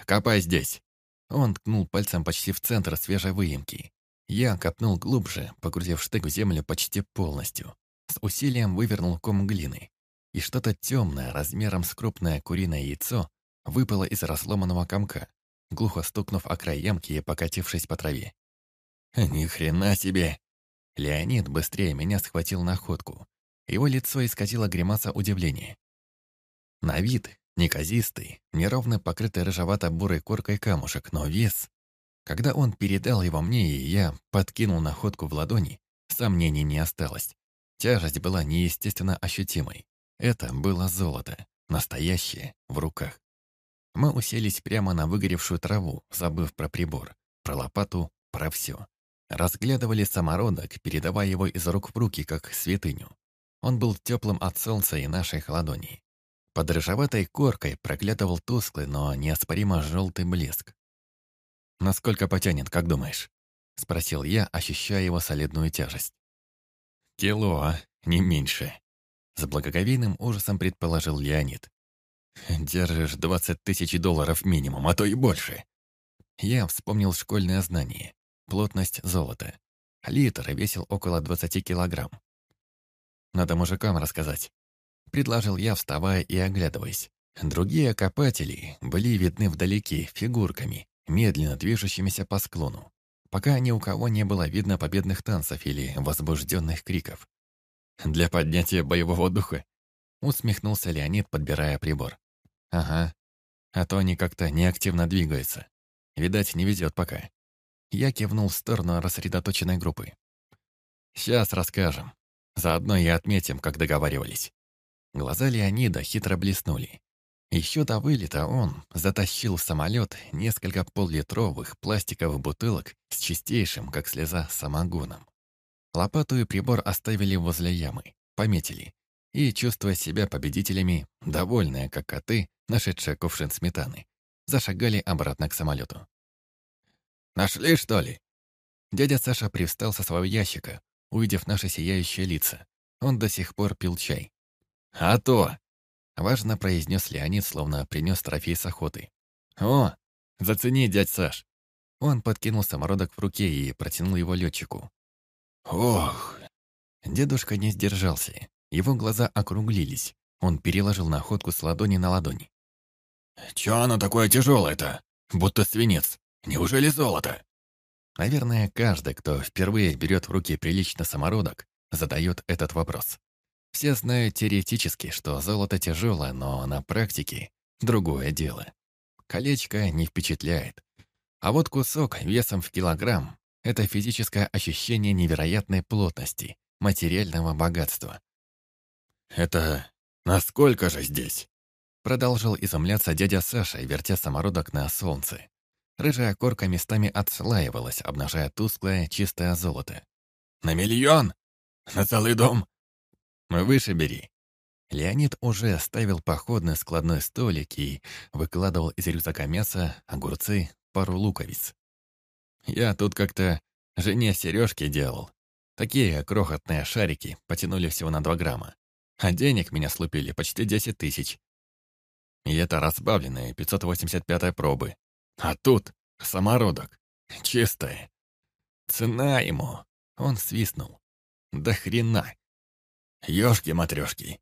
«Копай здесь!» Он ткнул пальцем почти в центр свежей выемки. Я копнул глубже, погрузив штык в землю почти полностью. С усилием вывернул ком глины. И что-то темное, размером с крупное куриное яйцо, выпало из разломанного комка, глухо стукнув о край ямки и покатившись по траве. «Ни хрена себе!» Леонид быстрее меня схватил находку. Его лицо исказило гримаса удивления. На вид неказистый, неровно покрытый рыжевато-бурой коркой камушек, но вес... Когда он передал его мне, и я подкинул находку в ладони, сомнений не осталось. Тяжесть была неестественно ощутимой. Это было золото, настоящее, в руках. Мы уселись прямо на выгоревшую траву, забыв про прибор, про лопату, про все. Разглядывали самородок, передавая его из рук в руки, как святыню. Он был теплым от солнца и наших ладоней. Под рыжеватой коркой проглядывал тусклый, но неоспоримо желтый блеск. «Насколько потянет, как думаешь?» — спросил я, ощущая его солидную тяжесть. «Кило, а? не меньше», — с благоговейным ужасом предположил Леонид. «Держишь двадцать тысяч долларов минимум, а то и больше». Я вспомнил школьное знание. Плотность золота. Литр весил около 20 килограмм. Надо мужикам рассказать. Предложил я, вставая и оглядываясь. Другие копатели были видны вдалеке фигурками, медленно движущимися по склону, пока ни у кого не было видно победных танцев или возбужденных криков. «Для поднятия боевого духа?» Усмехнулся Леонид, подбирая прибор. «Ага. А то они как-то неактивно двигаются. Видать, не везет пока. Я кивнул в сторону рассредоточенной группы. «Сейчас расскажем. Заодно и отметим, как договаривались». Глаза Леонида хитро блеснули. Еще до вылета он затащил в самолет несколько поллитровых пластиковых бутылок с чистейшим, как слеза, самогоном. Лопату и прибор оставили возле ямы, пометили. И, чувствуя себя победителями, довольные, как коты, нашедшие кувшин сметаны, зашагали обратно к самолету. «Нашли, что ли?» Дядя Саша привстал со своего ящика, увидев наши сияющие лица. Он до сих пор пил чай. «А то!» — важно произнес Леонид, словно принес трофей с охоты. «О, зацени, дядь Саш!» Он подкинул самородок в руке и протянул его летчику. «Ох!» Дедушка не сдержался. Его глаза округлились. Он переложил находку с ладони на ладонь. «Чё оно такое тяжелое-то? Будто свинец. Неужели золото? Наверное, каждый, кто впервые берет в руки прилично самородок, задает этот вопрос. Все знают теоретически, что золото тяжелое, но на практике другое дело. Колечко не впечатляет. А вот кусок весом в килограмм — это физическое ощущение невероятной плотности, материального богатства. «Это насколько же здесь?» Продолжил изумляться дядя Саша, вертя самородок на солнце. Рыжая корка местами отслаивалась, обнажая тусклое, чистое золото. «На миллион? На целый дом?» «Выше бери». Леонид уже оставил походный складной столик и выкладывал из рюкзака мясо, огурцы, пару луковиц. Я тут как-то жене сережки делал. Такие крохотные шарики потянули всего на 2 грамма. А денег меня слупили почти 10 тысяч. И это разбавленные 585 пробы. А тут самородок. Чистое. Цена ему. Он свистнул. Да хрена. Ёшки-матрёшки.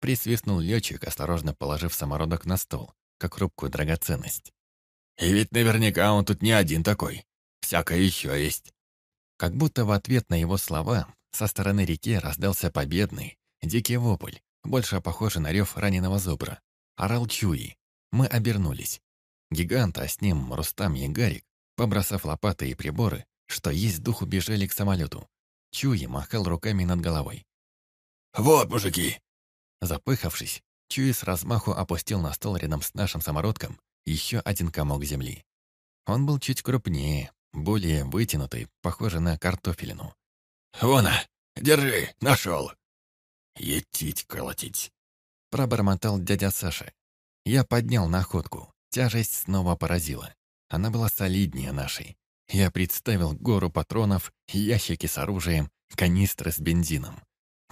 Присвистнул летчик, осторожно положив самородок на стол, как рубкую драгоценность. И ведь наверняка он тут не один такой. Всякое еще есть. Как будто в ответ на его слова со стороны реки раздался победный, дикий вопль, больше похожий на рев раненого зубра. Орал Чуи. Мы обернулись. Гигант, а с ним Рустам и Гарик, побросав лопаты и приборы, что есть дух убежали к самолету. Чуи махал руками над головой. «Вот, мужики!» Запыхавшись, Чуи с размаху опустил на стол рядом с нашим самородком еще один комок земли. Он был чуть крупнее, более вытянутый, похожий на картофелину. «Вона, держи, нашел!» «Етить колотить!» Пробормотал дядя Саша. Я поднял находку. Тяжесть снова поразила. Она была солиднее нашей. Я представил гору патронов, ящики с оружием, канистры с бензином.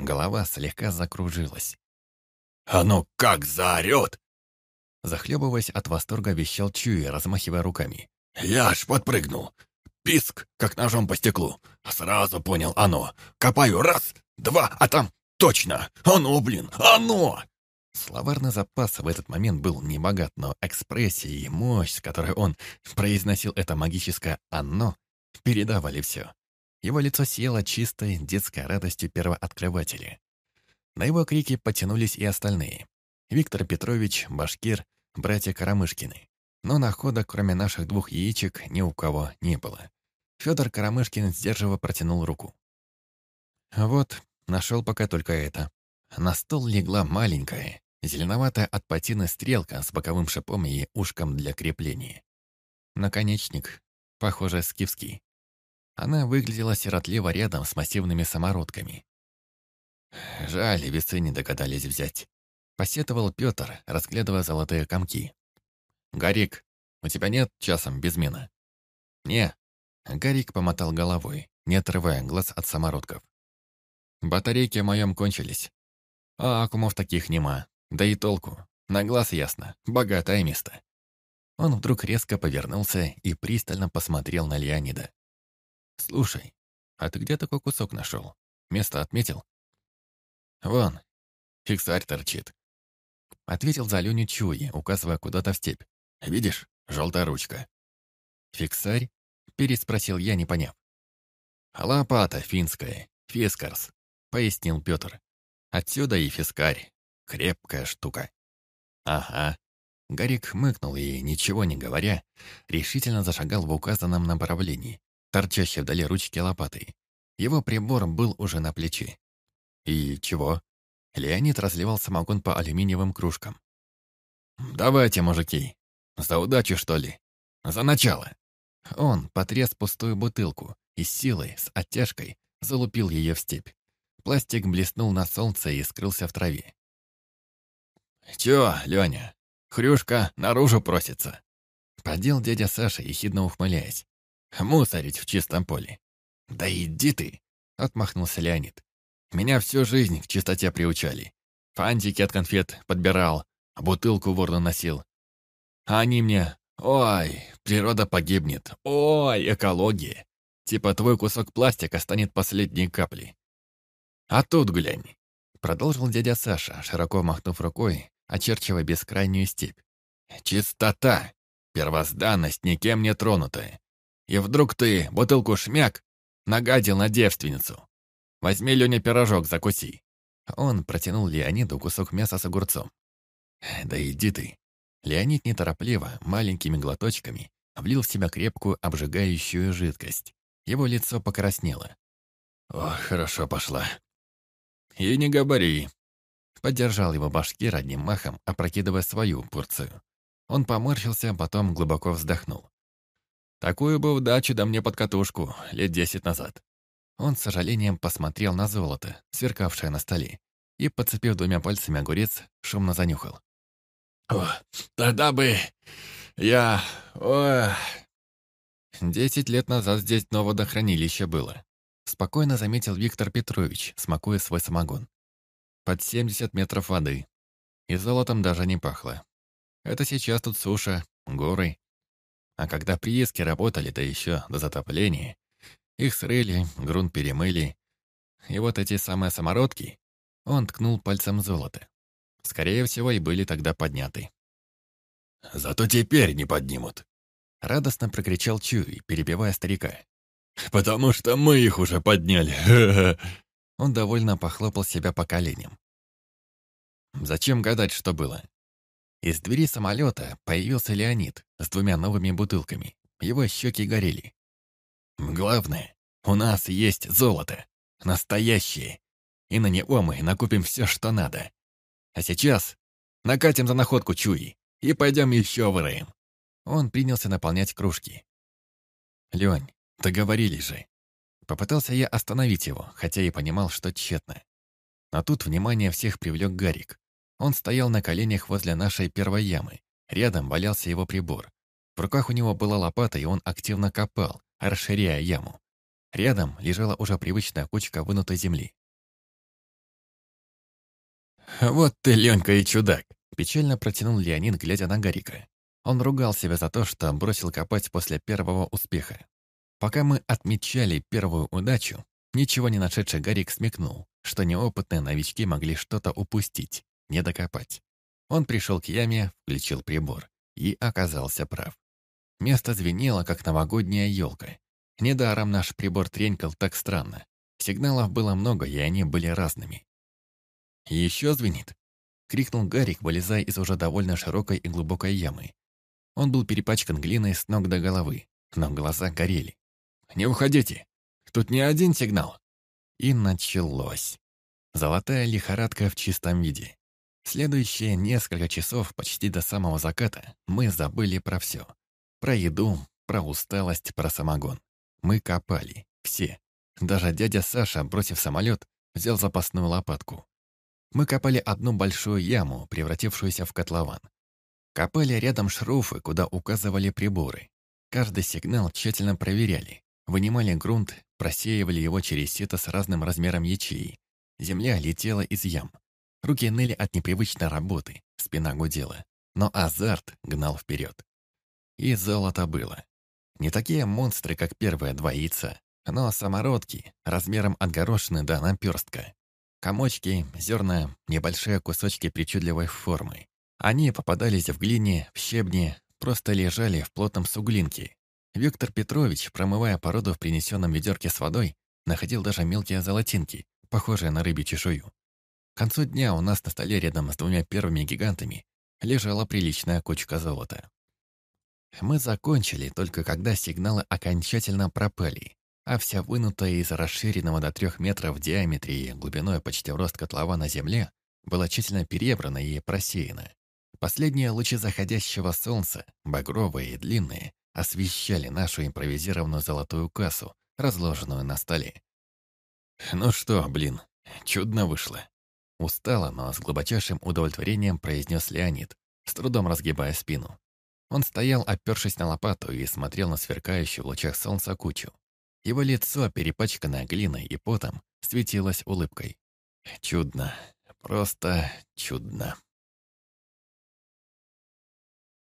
Голова слегка закружилась. «А ну как заорёт!» Захлебываясь от восторга, вещал Чуи, размахивая руками. Я аж подпрыгнул. Писк, как ножом по стеклу. Сразу понял, оно. Копаю раз, два, а там точно. Оно, блин, оно! Словарный запас в этот момент был небогат, но экспрессия и мощь, с которой он произносил это магическое «оно», передавали все. Его лицо сияло чистой детской радостью первооткрывателя. На его крики потянулись и остальные. Виктор Петрович, Башкир, братья Карамышкины. Но находок, кроме наших двух яичек, ни у кого не было. Федор Карамышкин сдерживо протянул руку. Вот, нашел пока только это. На стол легла маленькая, зеленоватая от патины стрелка с боковым шипом и ушком для крепления. Наконечник, похоже, скифский. Она выглядела сиротливо рядом с массивными самородками. Жаль, весы не догадались взять. Посетовал Петр, разглядывая золотые комки. «Гарик, у тебя нет часом безмена?» «Не». Гарик помотал головой, не отрывая глаз от самородков. «Батарейки в моем кончились. А аккумов таких нема. Да и толку. На глаз ясно. Богатое место». Он вдруг резко повернулся и пристально посмотрел на Леонида. «Слушай, а ты где такой кусок нашел? Место отметил?» «Вон, фиксарь торчит», — ответил за Леню Чуи, указывая куда-то в степь. «Видишь, желтая ручка». «Фиксарь?» — переспросил я, не поняв. «Лопата финская, фискарс», — пояснил Петр. «Отсюда и фискарь. Крепкая штука». «Ага». Гарик хмыкнул и, ничего не говоря, решительно зашагал в указанном направлении, торчащей вдали ручки лопатой. Его прибор был уже на плече. «И чего?» Леонид разливал самогон по алюминиевым кружкам. «Давайте, мужики, за удачу, что ли? За начало!» Он потряс пустую бутылку и силой, с оттяжкой, залупил ее в степь. Пластик блеснул на солнце и скрылся в траве. «Чё, Лёня, хрюшка наружу просится?» Подел дядя Саша, ехидно ухмыляясь. «Мусорить в чистом поле». «Да иди ты!» — отмахнулся Леонид. «Меня всю жизнь к чистоте приучали. Фантики от конфет подбирал, бутылку ворно носил. А они мне «Ой, природа погибнет. Ой, экология. Типа твой кусок пластика станет последней каплей. А тут глянь». Продолжил дядя Саша, широко махнув рукой, очерчивая бескрайнюю степь. «Чистота, первозданность никем не тронутая. И вдруг ты бутылку шмяк нагадил на девственницу. Возьми, Леня, пирожок, закуси». Он протянул Леониду кусок мяса с огурцом. «Да иди ты». Леонид неторопливо, маленькими глоточками, влил в себя крепкую обжигающую жидкость. Его лицо покраснело. «О, хорошо пошла». «И не говори». Поддержал его башкир одним махом, опрокидывая свою порцию. Он поморщился, потом глубоко вздохнул. «Такую бы удачу да мне под катушку лет десять назад». Он с сожалением посмотрел на золото, сверкавшее на столе, и, подцепив двумя пальцами огурец, шумно занюхал. О, тогда бы я... О... Десять лет назад здесь дно водохранилище было. Спокойно заметил Виктор Петрович, смакуя свой самогон. Под 70 метров воды. И золотом даже не пахло. Это сейчас тут суша, горы. А когда прииски работали, да еще до затопления, их срыли, грунт перемыли. И вот эти самые самородки, он ткнул пальцем золото. Скорее всего, и были тогда подняты. «Зато теперь не поднимут!» Радостно прокричал Чуй, перебивая старика. «Потому что мы их уже подняли!» Он довольно похлопал себя по коленям. Зачем гадать, что было? Из двери самолета появился Леонид с двумя новыми бутылками. Его щеки горели. «Главное, у нас есть золото. Настоящее. И на него мы накупим все, что надо. А сейчас накатим за находку Чуи и пойдем еще выроем». Он принялся наполнять кружки. «Лень, договорились же». Попытался я остановить его, хотя и понимал, что тщетно. Но тут внимание всех привлек Гарик. Он стоял на коленях возле нашей первой ямы. Рядом валялся его прибор. В руках у него была лопата, и он активно копал, расширяя яму. Рядом лежала уже привычная кучка вынутой земли. «Вот ты, Ленька, и чудак!» Печально протянул Леонид, глядя на Гарика. Он ругал себя за то, что бросил копать после первого успеха. Пока мы отмечали первую удачу, ничего не нашедший Гарик смекнул, что неопытные новички могли что-то упустить, не докопать. Он пришел к яме, включил прибор и оказался прав. Место звенело, как новогодняя елка. Недаром наш прибор тренькал так странно. Сигналов было много, и они были разными. «Еще звенит?» — крикнул Гарик, вылезая из уже довольно широкой и глубокой ямы. Он был перепачкан глиной с ног до головы, но глаза горели. «Не уходите! Тут не один сигнал!» И началось. Золотая лихорадка в чистом виде. Следующие несколько часов, почти до самого заката, мы забыли про все. Про еду, про усталость, про самогон. Мы копали. Все. Даже дядя Саша, бросив самолет, взял запасную лопатку. Мы копали одну большую яму, превратившуюся в котлован. Копали рядом шруфы, куда указывали приборы. Каждый сигнал тщательно проверяли. Вынимали грунт, просеивали его через сито с разным размером ячеи. Земля летела из ям. Руки ныли от непривычной работы, спина гудела. Но азарт гнал вперед. И золото было. Не такие монстры, как первые два яйца, но самородки, размером от горошины до наперстка. Комочки, зерна, небольшие кусочки причудливой формы. Они попадались в глине, в щебне, просто лежали в плотном суглинке. Виктор Петрович, промывая породу в принесенном ведерке с водой, находил даже мелкие золотинки, похожие на рыбью чешую. К концу дня у нас на столе рядом с двумя первыми гигантами лежала приличная кучка золота. Мы закончили только когда сигналы окончательно пропали, а вся вынутая из расширенного до трех метров в диаметре и глубиной почти в рост котлова на земле была тщательно перебрана и просеяна. Последние лучи заходящего солнца, багровые и длинные, освещали нашу импровизированную золотую кассу, разложенную на столе. «Ну что, блин, чудно вышло!» Устало, но с глубочайшим удовлетворением произнес Леонид, с трудом разгибая спину. Он стоял, опершись на лопату, и смотрел на сверкающую в лучах солнца кучу. Его лицо, перепачканное глиной и потом, светилось улыбкой. «Чудно, просто чудно».